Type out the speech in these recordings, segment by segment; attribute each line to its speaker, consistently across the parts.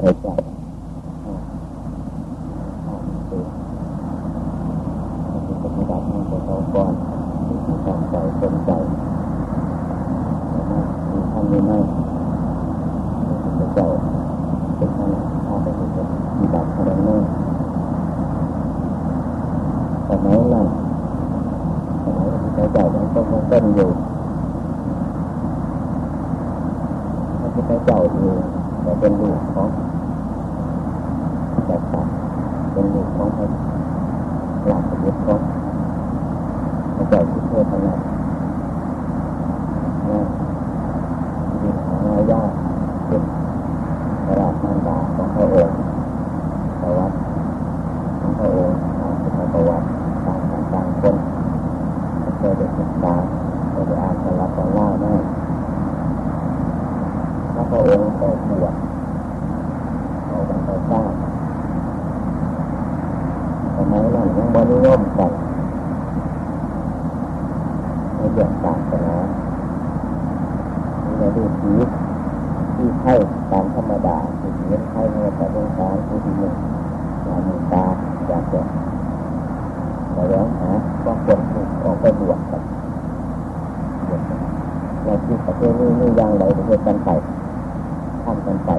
Speaker 1: เคยใจปฏิบัติให้เขาก่อนมีความใจสนใจมีท่านมีไม่พระเจ้าเป็นขณะพาไปปฏิบัติพระนงสมัยนั้นสมัยที่พระเจ้ายังต้องต้นอยู่พระเจ้าอยู่แต่เป็นลูกของแต่ตัดเป็นลูกของพระหลักยุทธ์ของพระเจ้าที่เทศนานะดีของนายาเป็นพระราชมารดาของพระองค์ประวัติของพระองค์เป็นประวัติต่างต่างคนเค ยได้ศึกษาเคยได้อ่านตำราตำราได้พระองค์ก็บวชเอาไปไปสร้างสมัยนั้นยังบริโภคกันเรื่องศาสนาในดูชีวิตที่ให้ตามธรรมดาที่เลี้ยงให้เมื่อแต่ดวงตาที่ดีหนึ่งยามีตาอยากจะแต่แล้วหาก็ควรถูกออกไปบวชกันบวชกันในที่ประเทศนี้นี่ยังไรประเทศกันไปทำกันไป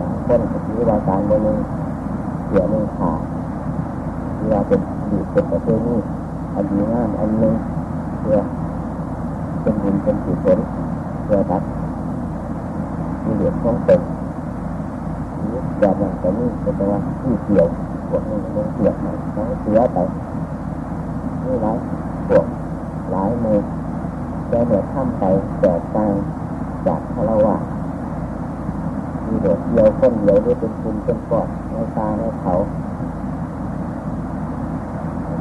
Speaker 1: บางคนก็ถือว่าการเมืองเสียหนึ่งขาเวลาเป็นดีเป็นประเทศนี้อันดีงามอันหนึ่งเพื่อเป็นบุญเป็นกุศลเพื่อทัดมีเหลือของตนแบบนั้นก็นี่เป็นว่าที่ เกี่ยวพวกนี้ลงเกี่ยวมันเสียไปนี่หลายพวกหลายมือแต่เหนือข้ามไปแตกต่างจากคารวะมีเด็กเดียวคนเดียวด้วยเป็นคุณเป็นกอดในตาในเขา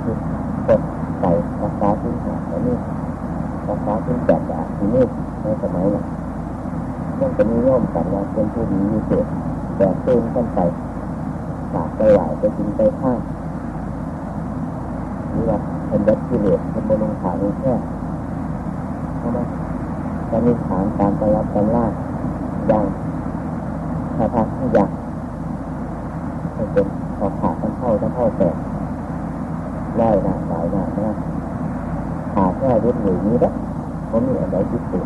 Speaker 1: คือกดใส่รักษาทิ้งหาแต่นี่รักษาทิ้งแปดอย่างที่นี่ในสมัยนั้นยังจะมีโยมกันว่าเป็นผู้ดีมีเศษแต่ตื่นขึ้นไป ไปไหวไปกินไปข้างนี่ว่าเป็นเด็กที่เหลือเป็นบนลงขาลงแค่ทำไมจะมีฐานการไปรับตำราอย่างถ้าทางที่อยากให้เป็นขอขาดกันเข้ากันเข้าแต่ไล่หนาหลายหนานะขาแค่รุ่นหรือนี้ละผมมีอะไรที่สุด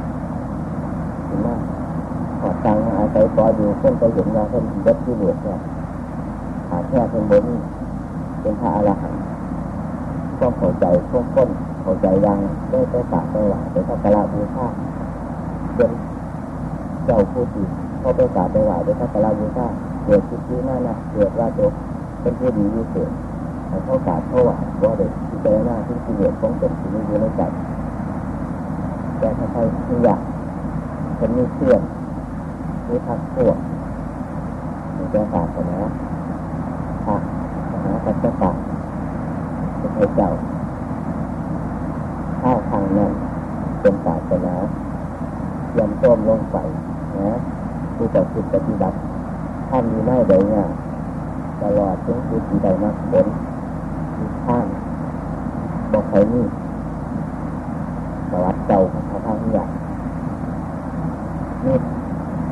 Speaker 1: ถึงมากขอตังค์อาศัยปออยู่เพื่อนไปเห็นยาเพื่อนยัดที่เหลือเนี่ย ขาดแค่เป็นบนเป็นพระอรหันต์ก็เข้าใจช่วงต้นเข้าใจยังได้ไปปากไปหวานไปสักการะบูชาเป็นเจ้าผู้ดีพอไปกราบไปไหว้ไปสักการะบูชาเกิดคิดที่นั่นนะเกิดว่าตัวเป็นผู้ดีวิเศษเขากราบเขาไหว้ว่าเด็กที่เจอหน้าที่เกิเลสของตนที่มีอยู่ในใจแต่ถ้าใครที่อยากเป็นมีเชื่อมีพักพวกมีแก่ศาสนาพระ มหาปัจจตัเป็นพระเจ้าถ้าทางนั้นเป็นศาสนายอมต้มลงไปนะผู้จะคิดปฏิบัติท่านมีไม่ได้เนี่ยตลอดถึงผู้ที่ได้มากผลมีข้างบอกใครนี่ประวัติเก่าของพระพังยานี่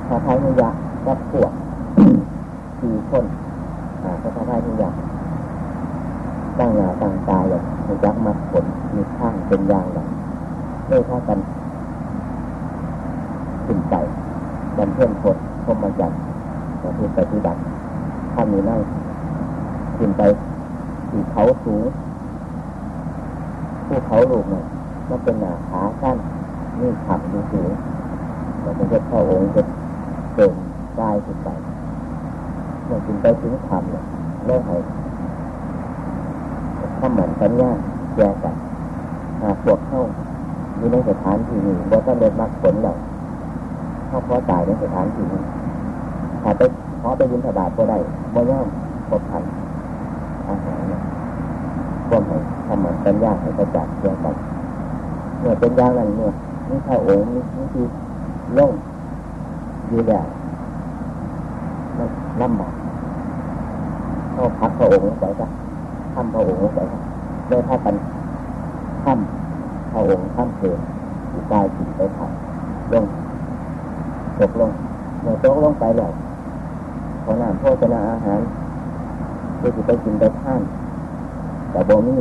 Speaker 1: พระพังยาก็ปวดสี่คนพระพังยา ตั้งหน้าตั้งตาอย่างมียักมัดผลมีข้างเป็นยางแบบเลื่อยข้ากันขึ้นไปบำเพ็ญผลพรหมจรรย์ก็คือปฏิบัติถ้ามีนั่งขึ้นไปที่เขาสูงภูเขาลูกเนี่ยมันเป็นหนาขาสั้นนี่ขับดูสูงแต่เป็นพระองค์จะเดินได้ขึ้นไปเมื่อขึ้นไปถึงขับเนี่ยเลิกให้ ข้าหมันสัญญาแยกกันหากพวกเข้าอยู่ในสถานที่นี้ว่าต้องเดินมากผลแล้วเข้าเพราะตายในสถานที่นี้ถ้าไปขอไปยินถบาทก็ได้บ่ย่อมพบทันอาหารเนี่ยร่วมให้ทำเหมือนกันยาให้กระจัดเกี่ยวกันเมื่อเป็นอย่างนั้นเมื่อนี่ข้าโองนี่นี่คือล่งอยู่แล้วมันลำบากเข้าพักพระองค์ไปซะ ทำพระองค์ไปได้ถ้ากันทำพระองค์ทำเพลินอยู่กายจิตไปผัดลงตกลงเมื่อตกลงไปแล้วพอน้ำโภชนาอาหารที่จะไปกินไปท่านแต่โบมี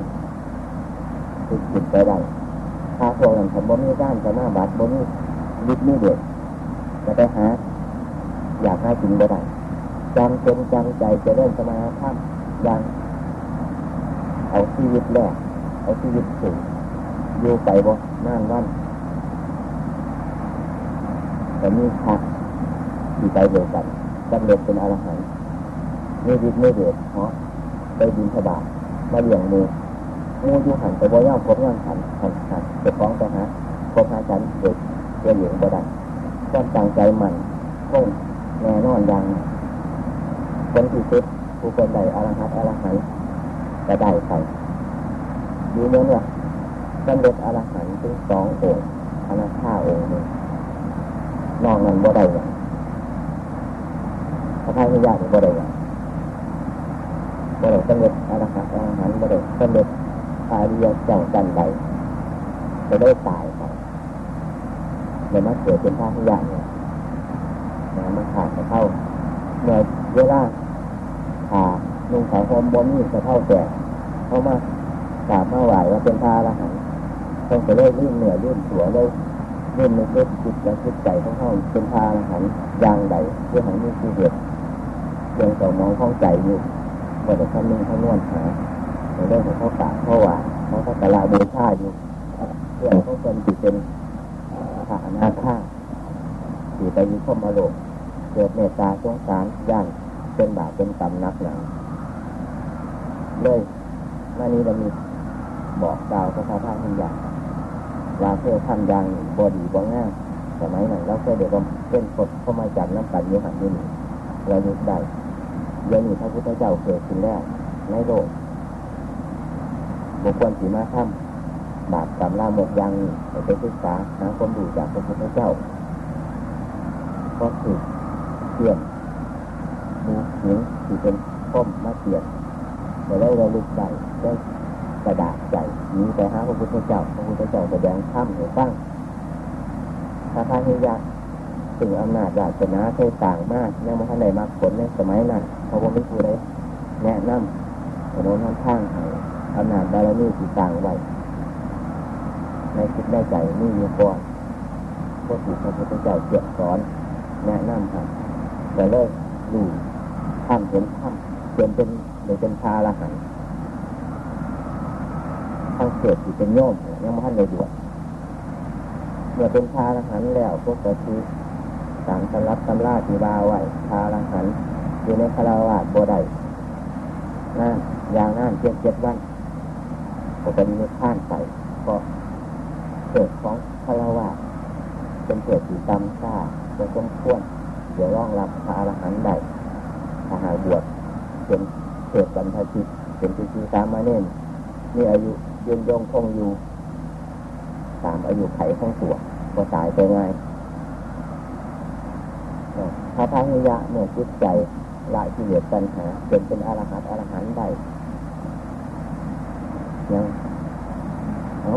Speaker 1: คือกินไปได้ถ้าพวกนั้นทำบ่มีด้านจะมาบาดบ่มีลิบมีเด็ดจะไปหา อยากให้กินบ่ได้จำเป็นจำใจจะเริ่มสมาธิยังเอาชีวิต แรกเอาชีวิตสูงอยู่ไปบ่นานวันแต่มีชักที่ไปเดียวกันจำเร็จเป็นอรหันต์ไมีฤทธิ์ไม่เดือดเพราะไปบินสบายมาเลี้ยงมืองูอยู่หันไปบ่ย่อมครบย่อมหันหันหันเจะฟ้องไปหาครบหาฉันเด็กเจะเหลียงบ่ได้ต้องตั้งใจหมั่นคงแน่นอนอย่างคนที่สุดผู้คนใดอรหัตอรหันต์จะได้ใคร ดูเหมือนว่าสำเร็จอรหันต์ถึงสององค์อนาคาองค์หนึ่งนอกนั้นบ่ได้อย่างพระพุทธเจ้าบ่ได้อย่างบ่ได้สำเร็จอรหันต์อรหันต์บ่ได้สำเร็จอาเริยเจ้าจันใดจะได้ตายไปเดี๋ยวมาเกิดเป็นพระพุทธเจ้าเนี่ยนะมันขาดจะเข้าเมื่อเวลาขานุ่งขาวหอมบนนี่จะเท่าแก่เข้ามา กราบมาไหวว่าเป็นพระอรหันต์ต้องไปเล่นลื่นเหนือลื่นตัวเลยลื่นในเรื่องจิตและจิตใจของเขาเป็นพระอรหันต์อย่างใดเพื่อให้มีชีวิตยังสมองข้องใจอยู่ว่าจะทำนึงทำนวนหาในเรื่องของเขากราบเขาหวานเขาก็ตลาบูชาอยู่เรื่องของคนที่เป็นพระอนาคาที่ไปยุ่ข้อมาโลกเกิดเมตตาสงสารย่างเป็นบาปเป็นกรรมนักหนาเลยมานี้เรามี บอกดาวพระพาท่านอย่างว่าเพื่อทำอย่างบอดีบ่ง่ายสมัยนั้นเราเคยเดี๋ยวเป็นคนเข้ามาจากน้ำกันเยอะหันนี่เราดูได้เดี๋ยวนี้พระพุทธเจ้าเกิดขึ้นแล้วในโลกบุคคลสีมาทำบาปกรรมล่าหมดยังไปศึกษาหาความรู้จากพระพุทธเจ้า ก็คือเปลี่ยนมูหิงที่เป็นข้มมาเปลี่ยนแต่ได้เระลึกได้ได้ กระดาษใจนี้ไปหาพระพุทธเจ้าพระพุทธเจ้าแสดงถ้ำให้ฟังพระพาหิยะถึงอำนาจราชนะเคยต่างมากยังมาท่านใดมาผลในสมัยนั้นเขาบอกไม่ผู้ใดแนะนำถนนทานข้างให้อำนาจบารมีที่ต่างไว้ในคิดได้ใจนี่อยู่ก่อนพวกที่พระพุทธเจ้าเกี่ยสอน แนะนำครับแต่เลยดูถ้ำเห็นถ้ำเป็นเป็นหรือเป็นพาละหัน ทางเกิดที่เป็นโยมยังไม่ทันเลยด่วนเมื่อเป็นพาละหันแล้วพวกกระชีสามสำรับตำราทีบาไว้พาละหันอยู่ในคาราวาสโบได้น่านยางน่นเพียงเจ็ดวันก็เป็นมือข้านไปก็เกิดของคาราวาสเป็นเกิดที่ตำซ่าจะสมควรเดี๋ยวร่องรับพระหันได้ถ้าหาบวชเป็นเกิดบรรพชิตเป็นปีชีสามาเณรมีอายุ ยืนยงคงอยู่ ตามอายุไขของตัวก็ตายไปง่ายพระพังยะเมื่อจิตใจละที่เหลือปัญหาเป็นเป็นอรหันต์อรหันต์ได้ยังเอา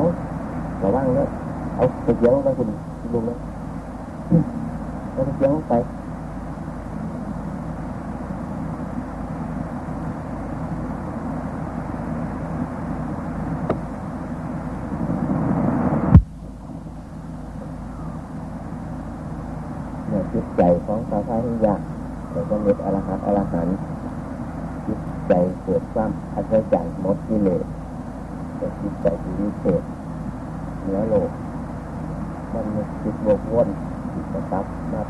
Speaker 1: ระวังเนอะเอาไปเยี่ยวไปคุณลุงเนอะเอาไปเยี่ยวไปเนี่ยจิตใจของพระพาหิยะแต่ก็มีอรหันต์อรหันต์จิตใจเกิดความอัศจรรย์หมดกิเลสแต่จิตใจที่วิเศษเหนือโลก มันมีจิตวกวนจิตกระตับมา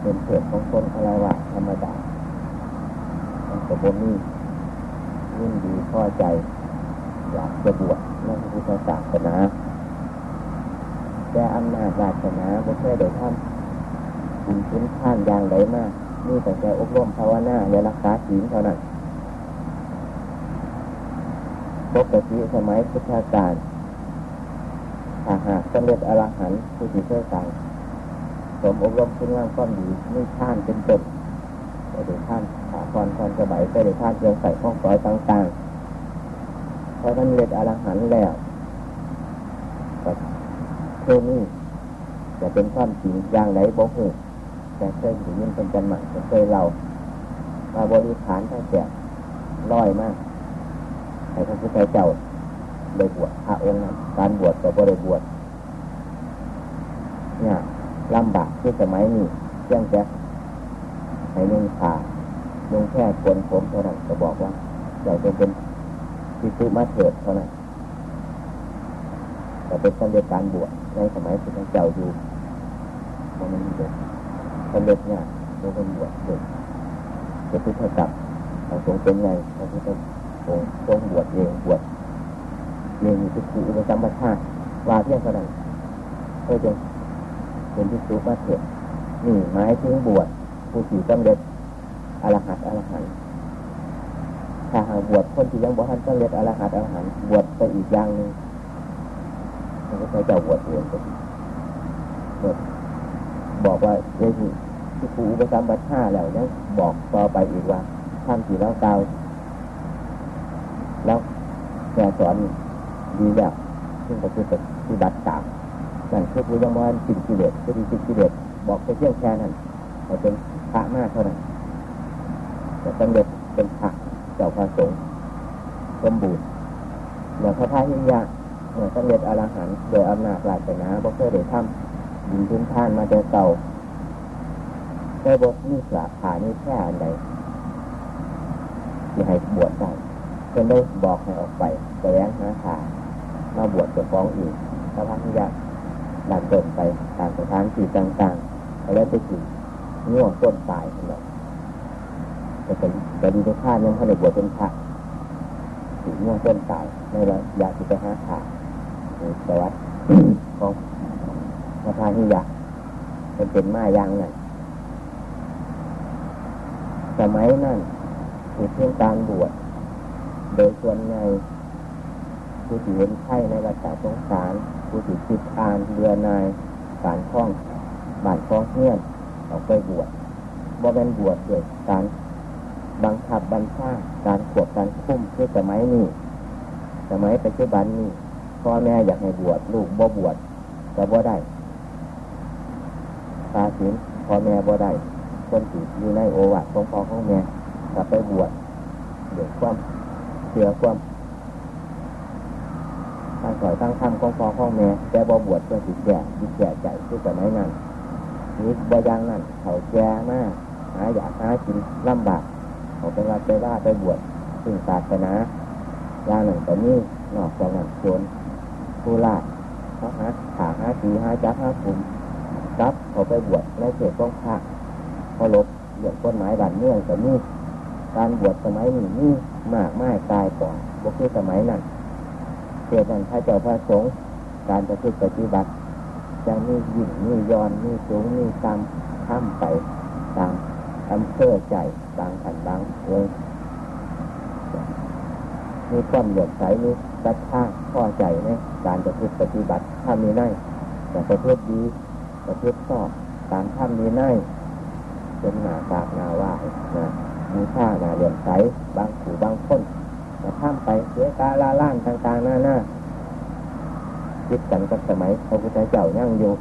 Speaker 1: เป็นเกิดของคนคารวะธรรมดามันก็บนี้ยิ่งดีพอใจ อยากจะบวชในพระพุทธศาสนา แต่อำนาจราชนาไม่ใช่เดี๋ยวท่านบุญชิ้นท่านอย่างไรมากนี่แต่แต่อบรมภาวนาและรักษาศีลเท่านั้นปกติสมัยพุทธกาลถ้าหากสำเร็จอรหันต์ผู้ที่เคยสั่งสมอบรมคุณงามความดีนี่ท่านเป็นต้นไปดูท่านขาพรพรสบายไปดูท่านเพียงใส่ข้องสอยต่างๆพอท่านเรียนอรหันต์แล้ว เท่านี้จะเป็นความจริงอย่างไรบอกเหตุแต่เคยอยู่ยินเป็นจันหมันเคยเรามาบริฐานทั้งแก่ร้อยมากให้พระพุทธเจ้าได้บวชพระองค์นั้นการบวชกับบริบวชเนี่ยลำบากที่สมัยนี้เชื่องแจ๊ให้นุ่งผ้านุ่งแค่กนผมเท่านั้นจะบอกว่าอยากจะเป็นที่ซื้อมาเถิดเท่านั้น แต่เป็นสำเร็จการบวชในสมัยพรเจ้าอยู่มันมีเด็กสำเร็จเนี่ยเราเป็นบวชเด็กจะพุทธกับเราทรงเป็นไงพระพุทธองค์ทรงบวชเองบวชเรียนมีทุกข์อุปสมบทาว่าเพียงเท่านั้นเพื่อจะเป็นที่สุมาเถิดนี่หมายถึงบวชผู้สี่สำเร็จอรหัตอรหันต์ถ้าหากบวชคนที่ยังบวชสำเร็จอรหัตอรหันต์บวชไปอีกอย่างหนึ่ง มันก็จะบวชเองก็บอกว่าเรื่องที่ครูอุปสมบทห้าแล้วเนี่ยบอกต่อไปอีกว่าท่านที่เราเตาแล้วแกสอนดีแล้วซึ่งก็คือปฏิบัติตามนั่นคือผู้ยังว่าสิ่งกิเลสคือสิ่งกิเลสบอกไปเที่ยงแค่นั้นแต่เป็นพระมากเท่านั้นแต่สำเร็จเป็นพระเจ้าพระสงฆ์สมบูรณ์เหมือพระพายยาเหมือน สำเร็จอรหันต์โดยอำนาจราชนะเพราะเคยได้ทำยินพื้นท่านมาแต่เก่าได้บทนี่สาขานี่แค่อันใดที่ให้บวชได้เพื่อนได้บอกให้ออกไปแสวงหาขามาบวชจะฟ้องอีกพระพักยาดันเดินไปตามสถานที่ต่างๆแล้วไปถึงง่วงต้นตายทั้งหมดแต่แต่ดีในข้ายังเขาได้บวชเป็นพระถึงง่วงต้นตายในระยะที่ไปหาขาน ประวัติของพระพาหิยะเป็นเป็นมาอย่างนั้นสมัยนั้นคือเพียงการบวชโดยส่วนในผู้ที่เห็นไข่ในวัฏสงสารผู้ที่คิดอ่านเรือนายการคล้องบานคล้องเงี้ยนออกไปบวชบ่เป็นบวชด้วยการบังคับบัญชาการขวบการคุ้มเพื่อสมัยนี้สมัยปัจจุบันนี้ พ่อแม่อยากให้บวชลูกบ่บวชจะบ่ได้ตาสินพ่อแม่บ่ได้คนที่อยู่ในโอวาทของพ่อของแม่กลับไปบวชเดี๋ยวความเสียความตั้งสอยตั้งธรรมของพ่อของแม่แต่บ่บวชเพื่อสิแก่สิแก่ใจที่สมัยนั้นนี่บ่ยังนั่นเขาแก่มากหาอยากหากินลำบากเขาเป็นว่าไปว่าไปบวชซึ่งศาสนาอย่างหนึ่งแต่นี่นอกจากนั้นชวน ผู้ลาเขาหาขาหาสีหาจับหาคุมรับเขาไปบวชในเขตต้องพระเคารพเรื่องกฎหมายบ้านเมืองแต่นี่การบวชสมัยนี้นี่มากไม่ตายก่อนบุคือสมัยนั้นเกิดนั้นพระเจ้าพระสงฆ์การจะพึ่ปฏิบัติจะมียิ่งมีย้อนมีสูงมีต่ำข้ามไปตามอำเภอใจบางขันบางเองมีความเหยียดใสมีศรัทธาพอใจใน การจะพึ่ปฏิบัติถ้ามีได้แต่ประพฤติดีประพฤติชอบตามถ้ามีได้เป็นหนาตากนาว่านะมีค่าหนาเหลี่ยมใสบางขู่บางคนมาข้ามไปเสียกาลาล่านต่างๆหน้าหน้าคิดกันกับสมัยพระพุทธเจ้ายั่งอยู่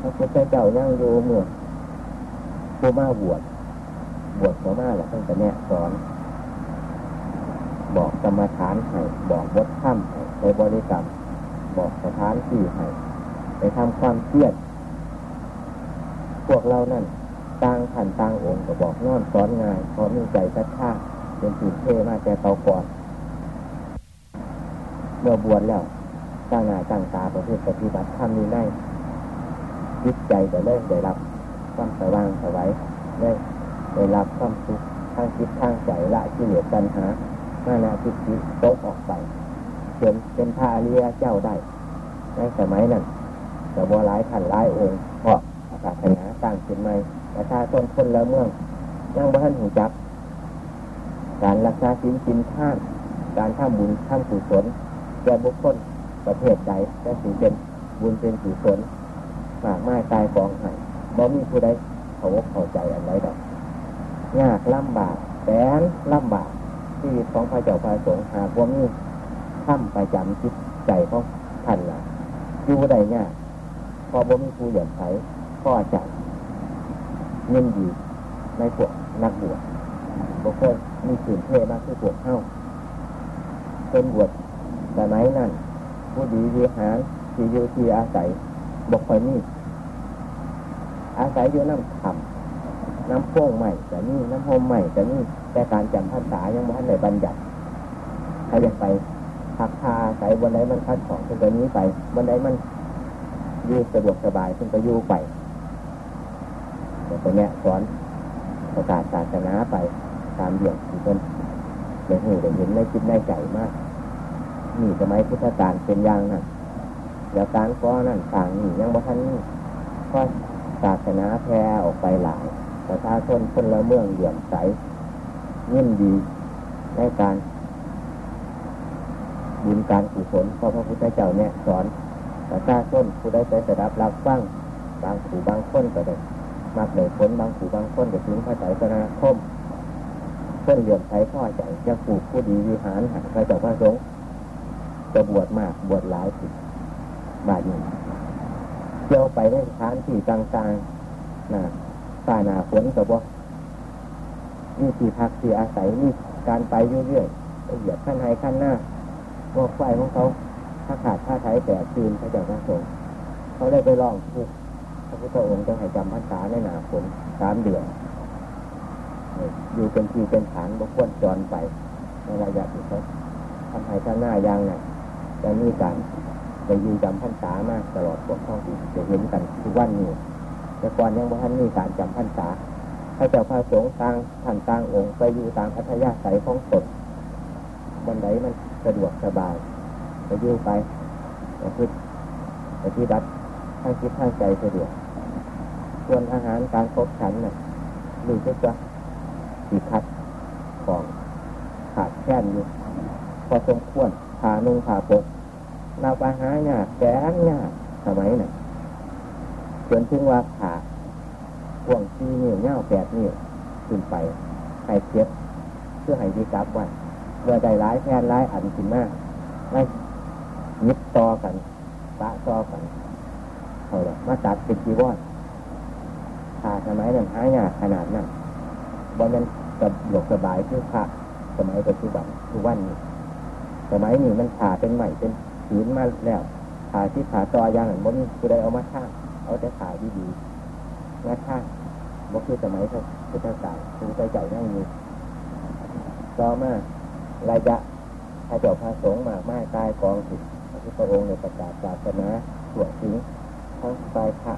Speaker 1: พระพุทธเจ้ายั่งอยู่เมื่อผู้มาบวชบวชเขามาแหละท่านจะแนะสอน บอกกรรมฐานให้บอกบทถ้ำให้ในบริกรรม บอกสถานที่ให้ไปทำความเพียรพวกเรานั่นต่างขันต่างองค์ก็บอกนอนสอนงานเพราะมีใจศรัทธาเป็นสิ่งเท่มากแต่เตาก่อนเมื่อบวชแล้วตั้งหน้าตั้งตาประเภทปฏิบัติทำนี้ได้จิตใจก็เริ่มได้รับความสว่างสวัยได้ได้รับความสุขทางจิตทางใจละที่เลือปัญหาหน้านาทิฏฐิตกออกไป จนเป็นพระอริยเจ้าได้ ในสมัยนั้นแต่บัวร้ายขันร้ายองค์เพราะศาสนาสร้างขึ้นใหม่ประชาชนคนละเมืองยังบ้านหูจับการรักษาศีลกินท่านการทำบุญทำกุศลแก่บุคคลประเภทใดจะถือเป็นบุญเป็นกุศลมากไม่ตายกองหายบ่มีผู้ใดเขาเข้าใจอันใดดอกยากลำบากแสนลำบากชีวิตของพระเจ้าพระสงฆ์หากว่ามี ข้ามประจำจิตใจของท่านละอยู่ใดเนี่ยพอบ่มีผู้เหยียบไถพ่อจับเงินดีในพวกนักบวชบุคคลมีสื่นเทมากที่พวกเข้าเป็นบวชแต่ไหนนั่น ผู้ดีวิหาที่อยู่ที่อาศัยบกคอยนี่อาศัยอยู่น้ำขำน้ำโป่งใหม่แต่นี่น้ำโฮมใหม่แต่นี่แต่การจำพรรษายังไม่ทันได้บัญญัติถ้าอยากไป พักพาอาศัยบนใดมันคัดของขึ้นไปนี้ไปบนใดมันยู่สะดวกสบายขึ้นไปอยู่ไปแต่ตัวเนี้ยสอนประกาศศาสนาไปตามเดี่ยงที่เป็นเห็นหูเห็นในจิตในใจมากนี่สมัยพุทธกาลเป็นอย่างนั้นแล้วการก้อนั่นต่างนี่ยังบ่ทันนี่ก็ศาสนาแพร่ออกไปหลายประชาชนคนละเมืองเหลี่ยมใสยิ่งดีในการ บุญการกุศลเพราะพระพุทธเจ้าเนี่ยสอนประชาชนผู้ได้ใจสดับรับฟังบางผู้บางคนก็ได้มักเลยผลบางผู้บางคนก็ถึงพระใจสนาคมคนเหลี่ยมใสพ่อใจจะปลูกผู้ดีวิหารหันพระเจ้าพระสงฆ์จะบวชมากบวชหลายสิบาทนี้เที่ยวไปในสถานที่ต่างๆนะป่าหนาฝนกับว่ามีที่พักที่อาศัยมีการไปเรื่อยๆเหยียบขั้นในขั้นหน้า ว่าไฟของเขาถ้าขาดถ้าไทยแต่คืนพระเจ้าพระสงฆ์เขาได้ไปลองทุกพระพุทธองค์จะให้จำพรรษาในหนาฝนสามเดือนอยู่เป็นทีเป็นฐานบกวนจรไปในระยะที่เขาทำให้ข้างหน้ายังเนี่ยจะมีการจะอยู่จำพรรษามากตลอดพวกท้องที่จะเห็นกันทุกวันนี้แต่ก่อนยังบ่ทันมีการจำพรรษาพระเจ้าพระสงฆ์ต่างท่านต่างองค์ไปอยู่ตามอัธยาศัยของตนบนไหนมัน สะดวกสบายจะอยู่ไปจะคิดจะที่ดัดทั้งคิดทั้งใจสะดวก ส่วนอาหารการคบฉันน่ะรู้สึกว่าสีคัดของขาดแคลนอยู่พอสมควรผ่านุ่งผ่าปกเราไปหาเนี่ยแกงเนี่ยสมัยน่ะจนถึงว่าขาพ่วงซีนิ้วเงาแปดนิ้วขึ้นไปให้เก็บเพื่อให้ดีกับวัน เมื่อได้ร้ายแทนร้ายอันขึ้นมากไม่ยิบต่อกันปะต่อกันเอาละมาตัดเป็นจีวรขาสมัยนั้นหายากขนาดนั้นบนนั้นสะดวกสบายคือพระสมัยปัจจุบันทุกวันนี้สมัยนี้มันขาเป็นใหม่เป็นผืนมาแล้วขาที่ขาต่อยางหันบนคือได้เอามาท่าเอาแต่ขาดีๆมาท่าบ่คือสมัยพุทธกาลคือใจใจนั่งอยู่ต่อมา ระยะพระเจ้าพระสงฆ์มากมายกายกองสิพระพุทธองค์ในประกาศศาสนาสวดถึงทั้งสายพระ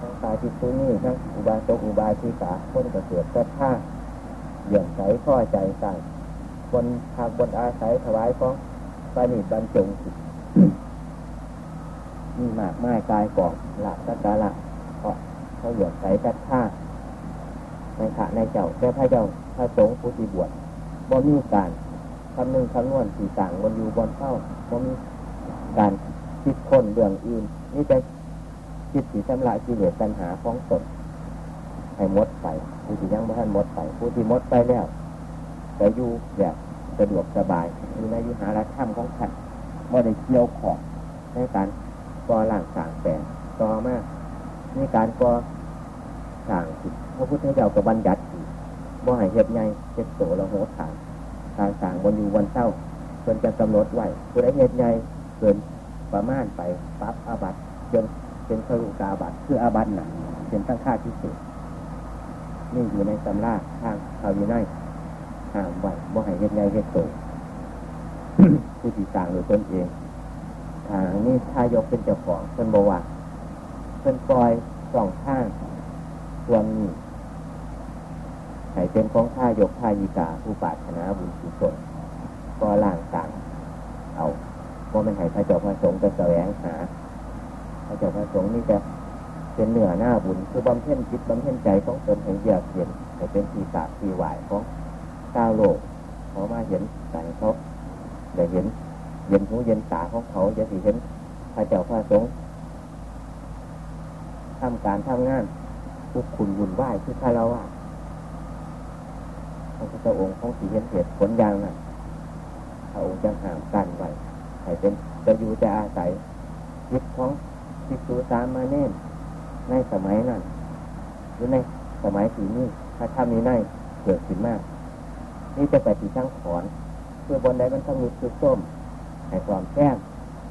Speaker 1: ทั้งสายที่ซื้อนี่ทั้งอุบาสกอุบาสิกาคนกระเสือกกระท่าเหยื่อใสข้อใจใส่บนทางบนอาศัยถวายของปานิบรรจงสิมีมากมายกายกองละสักการะเพราะเขาเหยื่อใสกระท่าในขะในเจ้าแค่พระเจ้าพระสงฆ์ผู้ที่บวชบ่มีการ คำนึงคำนวณสีต่างบนอยู่บนเข้าบ่มีการคิดคนเรื่องอื่น นี่จะคิดสีชำระกิเลสปัญหาของตนให้มดไปผู้ที่ยังไม่ทันมดไปผู้ที่มดไปแล้วจะอยู่แบบสะดวกสบายอยู่ในยุหาระถ้ำของขันว่าได้เกี่ยวของในการก่อร่างสางแต่ต่อมาในการก่อสางจิตพระพุทธเจ้ากับบัญญัติบ่ให้เห็ดไงเห็ดโสเราโหฐาน การสางบนอยู่วันเศร้าจนจะกำหนดไว้ผู้ใดเห็ดไงเกินประมาณไปปั๊บอาบัตจนเป็นขรุกาบัตคืออาบัตหนักเป็นตั้งค่าที่สุดนี่อยู่ในตำราทางขาววินัยห้ามไว้บ่ให้เห็ดไงเห็ดโสผู้ที่สร้างโดยตนเองทางนี้ทายกเป็นเจ้าของเพิ่นบว่าเพิ่นปล่อยสองข้างส่วนนี้ ให้เป็นของข้ายกข้ายิกาผู้ปาถนาบุญกุศลก็ล่างต่างเอาเพราะมันให้พระเจ้าพระสงฆ์ไปแสวงหา พระเจ้าพระสงฆ์นี่จะเป็นเหนือหน้าบุญคือบำเพ็ญจิตบำเพ็ญใจของตนให้เยือกเย็นให้เป็นทีกาทีไหวของก้าวโลกเขามาเห็นแต่เขาได้เห็นเย็นหูเย็นตาของเขาจะสิเห็นพระเจ้าพระสงฆ์ทำการทำงานทุกคุณบุญไหวคือคารวะ พระพุทธองค์ของสีเห็นเหตุผลอย่างนั้นพระองค์จะห้ามกันไว้ให้เป็นจะอยู่จะอาศัยยึดของทิสูสามมาเน่นในสมัยนั้นหรือในสมัยสีนี้ถ้าทำนี้ได้เกิดขึ้นมาก นี่จะไปที่ช่างขอนเพื่อบนใดมันต้องมีคือส้มให้ความแก้ม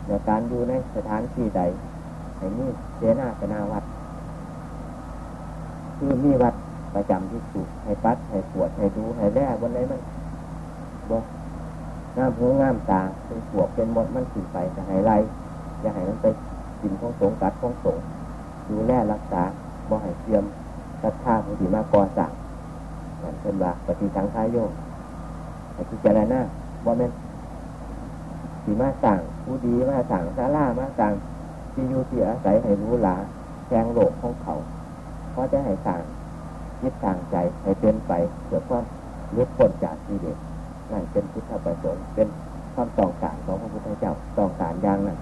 Speaker 1: ในการอยู่ในสถานที่ใดให้มีเจนาสนาวัดคือมีวัด ประจำที่สุดให้ปัดให้ปวดให้ดูให้แร่บนใดมันบ่งามหูงามตาเป็นปวกเป็นมดมันขึ้นไปจะให้ไรอย่าให้มันไปกินของสงกัดของสงดูแลรักษาบ่ให้เตรียมศรัทธาผู้ที่มาก่อสร้างนั่นเป็นว่าปฏิสังขายโยให้พิจารณาบ่แม่นสีมาสั่งผู้ดีมาสั่งซาล่ามาสั่งที่อยู่ที่อาศัยให้รู้หลาแทงโลกของเขาเพราะจะให้สั่ง ยึดสั่งใจให้เป็นไปเกิดความลุกพ้นจากที่เด็กนั่นเป็นพุทธประสงค์เป็นความต้องการของพระพุทธเจ้าต้องการอย่างนั้น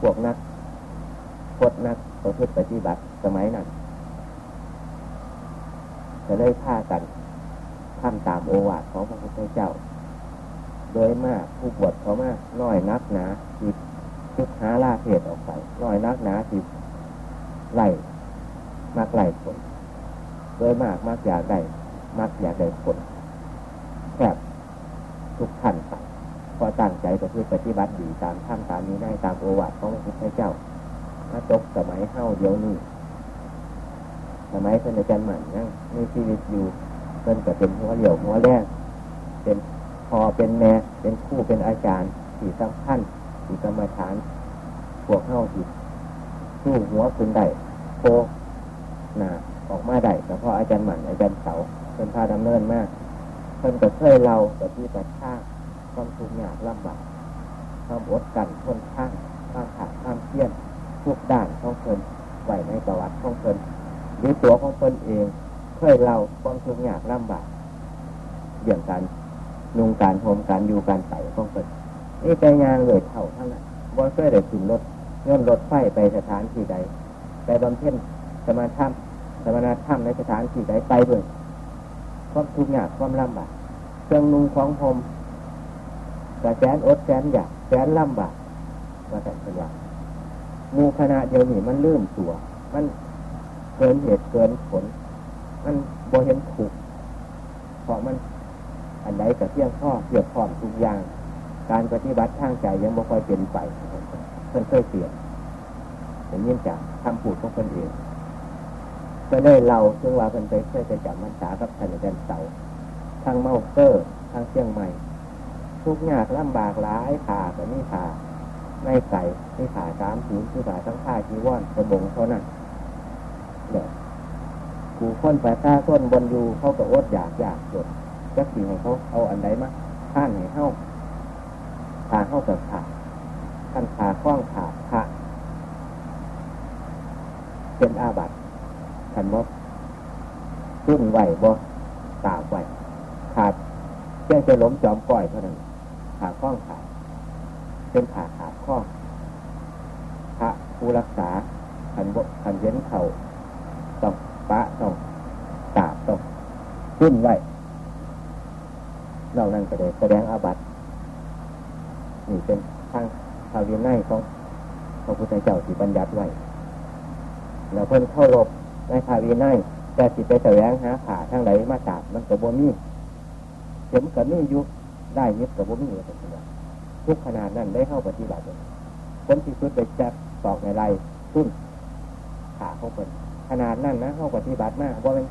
Speaker 1: พวกนักพดนักประพฤติปฏิบัติสมัยนั้นจะได้ฆ่ากันทำตามโอวาทของพระพุทธเจ้า โดยมากผู้บวชเขามากน้อยนักหนาจิตทุกหาลาเพศออกไปน้อยนักหนาจิตไหลมากไหลผล โดยมากมากอยากได้มากอยากได้ผลแคบทุกขั้นไปพอตั้งใจจะพื่อปฏิบัติดีตามท่ามตามนี้ได้ตามโอวาทของพระพุทธเจ้ามาตกสมัยเข้าเดียวนี้สมัยเพิ่นอาจารย์หมันยังมีชีวิตอยู่เพิ่นก็เป็นหัวเหลี่ยวหัวแรกเป็นพอเป็นแม่เป็นคู่เป็นอาจารย์ที่สำคัญที่กรรมฐานพวกเข้าที่สู้หัวขึ้นได้โค นาออกมาได้แต่พออาจารย์หมันอาจารย์เสาเป็นพาดำเนินมากเพิ่นก็เคยเราแต่ที่แต่ข้าความทุกข์ยากลำบากความอดกันทนข้างความขาดความเพียรทุกด้านของเพิ่นไหวในประวัติของเพิ่นหรือตัวของเพิ่นเอง เคยเราความทุกข์ยากลำบากเรื่องการนุงการโฮมการอยู่การใส่ของเพิ่นนี่แต่ยางเลยเท่าทั้งนั้นบ่เคยได้ถึงรถเงื่อนรถไฟไปสถานที่ใดไปบำเพ็ญ สมาธรรมสมณธรรมในสถานที่ใดไปเบิ่งความทุกข์ยากความลำบากเครื่องนุ่งของผมกระแสนอดแสนอยากแสนลำบากว่าแต่เป็นว่ามูคณะเดียวนี่มันลืมตัว มันเกินเหตุเกินผล มันโบเห็นถูกเพราะมันอันไหนกับเที่ยงข้อเกี่ยวข้องทุกอย่าง การปฏิบัติทางใจยังบ่ค่อยเป็นไปเพิ่นเคยเปลี่ยนอย่างนี้จากคำพูดของคนเอง ก็ได้เราซึ่งว่าเป็นไปเคยไปจับมันษากับท่านอาจารย์เสาทางเมาเกอร์ทางเชียงใหม่ ทุกยากลำบากหลายผ่าแต่นี่ผ่าไม่ใส่ไม่ผ่าสามผืนคือผ่าทั้งผ้าจีวรกระบงเท่านั้นเดี๋ยวกูค้นไปตาต้นบนอยู่เขาก็อดอยากอยากจดจักสีให้เขาเอาอันใดมาข้านให้เข้าขาเข้ากับขาขั้นขาคล้องขาขาเป็นอาบัติ ขันบขึ้นไหวบ่ตาไหวขาดเพียงจะล้มจอมปล่อยเท่านั้นขาคล้องขาดเป็นขาดขาดข้อพระผู้รักษาขันบขันเย็นเข่าต้องปะต้องตาต้องขึ้นไหวนอกนั้นก็เลยแสดงอาบัตินี่เป็นทางทาวีไนของพระพุทธเจ้าที่บัญญัติไว้เราเพิ่นเข้ารบ ในทาวีไนแต่สิไปแสวงหาขาทางไหนมาตาบมันกับบ่มีเข็มกับมีอยุได้ยึดกับบ่มีอะไรต่างทุกขนาดนั้นได้เข้าปฏิบัติคนที่สุดไปจับตอกในไรขึ้นขาของคนขนาดนั้นนะเข้าปฏิบัติมากเพราะเป็น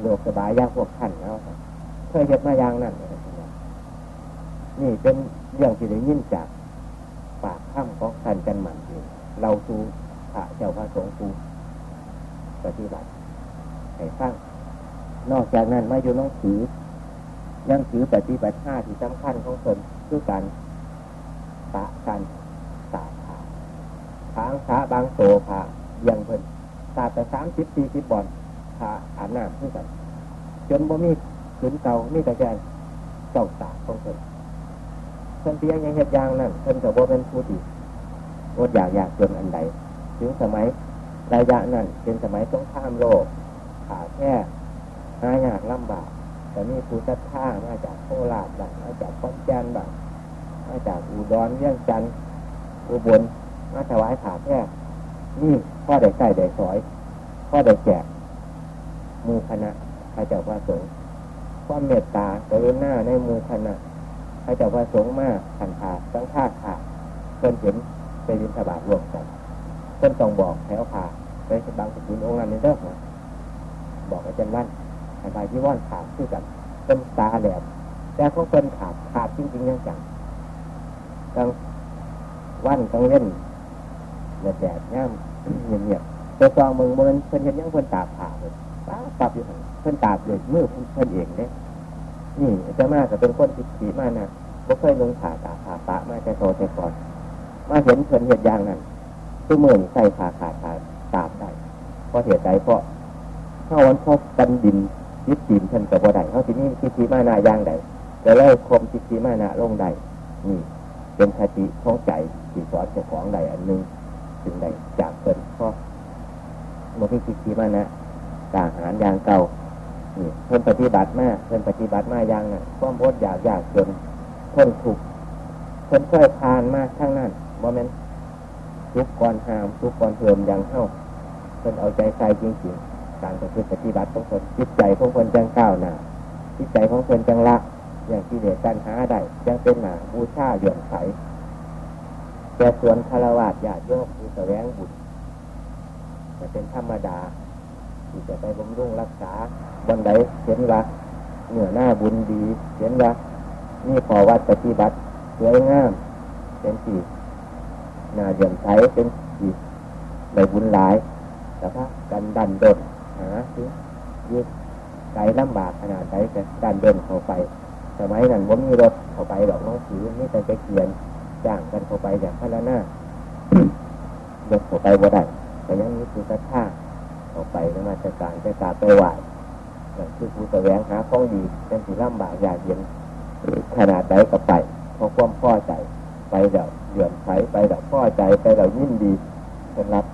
Speaker 1: โลกสบายยากพวกขันแล้วเคยเห็นมาอย่างนั้นนี่เป็นเรื่องที่ได้ยินจากปากข้ามของท่านจันหมันเองเราสูพระเจ้าพระสงฆ์สู ปฏิบัติให้ฟังนอกจากนั้นมาอยู่น้องถือยังถือปฏิบัติห้าที่สำคัญของตนคือการปะกันสาขาทางขาบางโตผายังเพิ่นตาแต่สามสิบสี่สิบบอลผาอาบน้ำเพื่อกัน จนบ่มีขืนเก่ามีแต่แกเจ้าตาของเพิ่นเพิ่นเพียงยังเหตุยางนั่นเพิ่นกับว่าเป็นผู้ที่อดอยากอยากจนอันใดถึงสมัย ระยะนั้นเป็นสมัยสงครามโลกขาแค่หายากลำบากแต่นี่ผู้ชัดท่ามาจากโคราชบ้างมาจากขอนแก่นบ้างมาจากอุดรเยี่ยงจันทร์อุบลมาถวายขาแค่นี่พ่อได้ใส่ได้สอยพ่อได้แจกมูคณะพระเจ้าพระสงฆ์ความเมตตากรุณาในมูคณะพระเจ้าพระสงฆ์มากขันขาตั้งท่าขาเพิ่นเห็นไปยินสบาทรวมกันเพิ่นต้องบอกแถวขา ไปบางสกุลองค์นั้นเด้อบอกอาจารย์วันอาจารย์ที่ว่านขาดคือกันเป็นตาแหลมแต่เขาเป็นขาดขาดจริงๆยังจังกลางวันกลางเล่นแดดแดดย่เงียบๆตัวซองมึงมันเพิ่นเห็นยังเพิ่นตาผ่าเลยตาตับอยู่เพิ่นตาเลยมือเพิ่นเองเนี่ยนี่จะมากกับเป็นคนติดขีมากนะก็เคยลงผ่าตาผ่าปะมาแต่โตแต่ก่อน มาเห็นเพิ่นเห็นอย่างนั้นตัวมือใส่ผ่าขาดขาด ตาได้เพราะเหตุใดเพราะถ้าวันพบกันดินยึดดินเพิ่นกับบ่ได้เขาที่นี่ทิฏฐิมานาย่างใดจะเลิกคมทิฏฐิมานาลงใดนี่เป็นคติของใจที่สอนเจ้าของใดอันหนึ่งถึงใดจากเพิ่นเพราะมันมีทิฏฐิมานะกาหารอย่างเก่านี่เพิ่นปฏิบัติมาเพิ่นปฏิบัติมาอย่างนั้นความอดอยากยากจนเพิ่นถูกเพิ่นเคยทานมากทั้งนั้นโมเมนต์ ทุกก่อนห้ามทุกก่อนเพิ่มอย่างเท่าเพิ่นเอาใจใส่จริงๆการปฏิบัติของคนจิตใจของคนจังก้าวหน้าจิตใจของคนจังละอย่างที่เดียกันหาได้ยังเป็นหนาบูชาเหยื่อไขแต่ส่วนคารวะญาติโยมคือแสวงบุญจะเป็นธรรมดาที่จะไปบำรุงรักษาบนใดเห็นว่าเหนือหน้าบุญดีเห็นว่านี่พอวัดปฏิบัติสวยงามเป็นสีห น้าเหยื่อไขเป็นสีในบุญหลายแต่ถ้ากันดันดนหาซื้อยืดไกลลำบากขนาดไหนจะดันเดินเข้าไปสมัยนั้นว่ามีรถเข้าไปดอกน้องสือนี่แต่ไปเขียนจ้างกันเข้าไปอย่างพระหน้ารถเข้าไปบ่ได้แต่ยังมีสุขท่าเข้าไปนมาจะการจะกาไปไหวคือผู้แสวงหาข้องดีเป็นสีลำบากอยากเย็นขนาดใดก็ไปเพราะความพ่อใจ ไปเดี๋ยวเดือนใช้ไปเดี๋ยวพ่อใจไปเดี๋ยวยิ่งดีเป็นรับ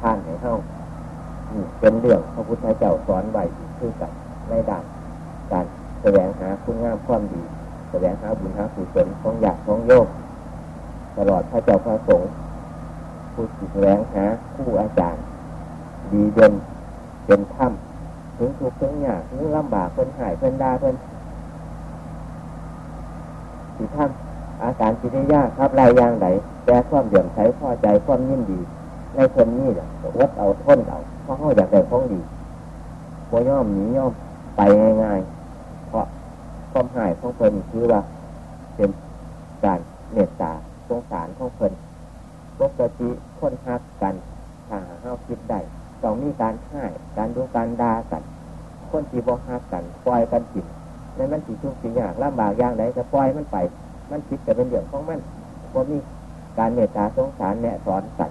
Speaker 1: ท่านให้เข้าเป็นเรื่องพระพุทธเจ้าสอนไว้คือกันในด่านการแสวงหาคุณงามความดี แสวงหาบุญหาสุศลของอยากของโยกตลอดพระเจ้าพระสงฆ์ผู้แสวงหาคู่อาจารย์ ดีเด่นเป็นถ้ำถึงทุกข์ถึงยากถึงลำบากเพิ่นหายเพิ่นดาเพิ่น สีถ้ำอาการจิตยากครับลายยางไหนแต่ความเดือดใช้พอใจความยินดี ในคนนี้เนี่ยวัดเอาท้นเอาเพราะเขาอยากได้ของดีพอย่อมหนีย่อมไปง่ายๆ เพราะความหายของเพลินคือว่าเป็นการเมตตาสงสารของเพลินปกติคนหักกันถ้าห้าคิดได้ต้องมีการให้การดูการดากัน คนที่บ่หักกันปล่อยกันจิต ในมันสิทุกสิ่งอย่างลำบากอย่างไรจะปล่อยมันไป มันคิดแต่เป็นเรื่องของมันว่ามีการเมตตาสงสารแนะสอนกัน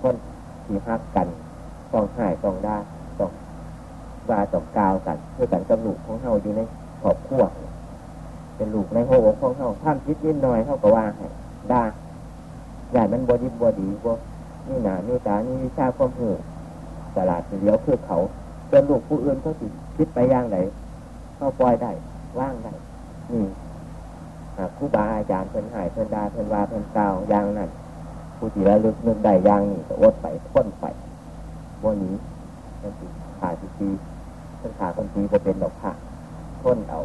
Speaker 1: คนที่หักกันต้องให้ต้องไดาต้องว่าต้องกาวกันเพื่อกันกับลูกของเฮาอยู่ในขอบขั้วเป็นลูกในหัวของเฮาท่านคิดนิดหน่อยเท่ากับว่าให้ด่าใหญ่มันบดีบดีบ่นี่หนานี่ตานี่วิชาความหูตลาดเดียวเพื่อเขาจนลูกผู้อื่นเขาสิคิดไปย่างไหน เขาปล่อยได้ว่างได้นี่หากครูบาอาจารย์เพิ่นหายเพิ่นดาเพิ่นว่าเพิ่นกาวย่างนั้นผู้ที่ระลึกนึกได้ย่างนี่ก็อดไปพ้นไปวันนี้มันติขาดทีคนขาดคนทีจะเป็นดอกผ้าพ้นเอา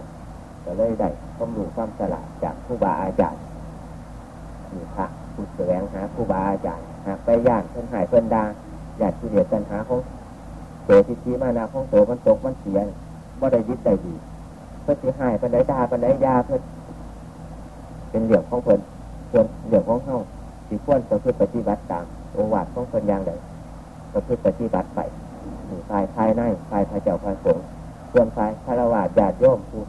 Speaker 1: ก็เลยได้ต้องรู้ความฉลาดจากครูบาอาจารย์นี่พระผู้แสวงหาครูบาอาจารย์หากไปย่านเพิ่นหายเพิ่นดาญาติที่เดียดกันหาของโตทิทีมานาของโตมันตกมันเสีย ว่าได้ยึดได้ดีเพื่อที่หายเพิ่นได้ดาเพิ่นได้ยาเพื่อเป็นเหลี่ยมของเพิ่นส่วนเหลี่ยมของเฮาที่ควรจะเพื่อปฏิบัติตามโอวาทของเพิ่นอย่างใดก็เพื่อปฏิบัติไปฝ่ายภายในฝ่ายพระเจ้าพระสงฆ์ส่วนฝ่ายฆราวาสญาติโยมผู้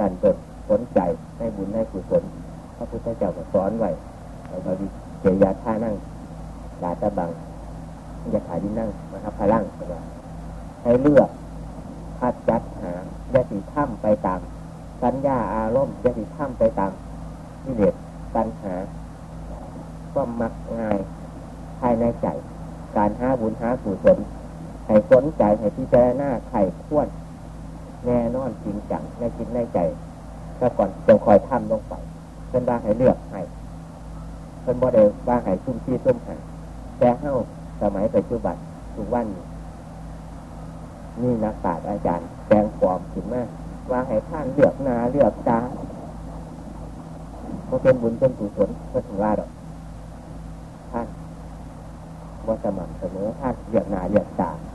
Speaker 1: ดันเดินสนใจในบุญในกุศลพระพุทธเจ้าก็สอนไว้เราก็ดีเจียาท่านั่งลาตะบังยาขาดินั่งนะครับพลังว่าให้เลือกพัดจัด ยาสีถ้ำไปตามสัญญาอารมณ์ยาสีถ้ำไปตามที่เด็ดปัญหาก็มักง่ายภายในใจ การหาบุญหากุศลให้สนใจให้พิจารณาไข่ข้วนแน่นอนจริงจังในจิตในใจถ้าก่อนจงคอยทำลงไปเป็นบางให้เลือกให้เป็นบ่ได้บางให้ชุ่มชี้ชุ่มหันแต่เข้าสมัยปัจจุบันทุกวัน นี่นักศาสตร์อาจารย์ แปลงฟอมถึงมาว่าให้ท่านเลือกนาเลือกตาเพราะเป็นบุญเป็นกุศลก็ถึงว่าดอกท่านว่าสม่ำเสมอท่านเลือกนาเลือกตา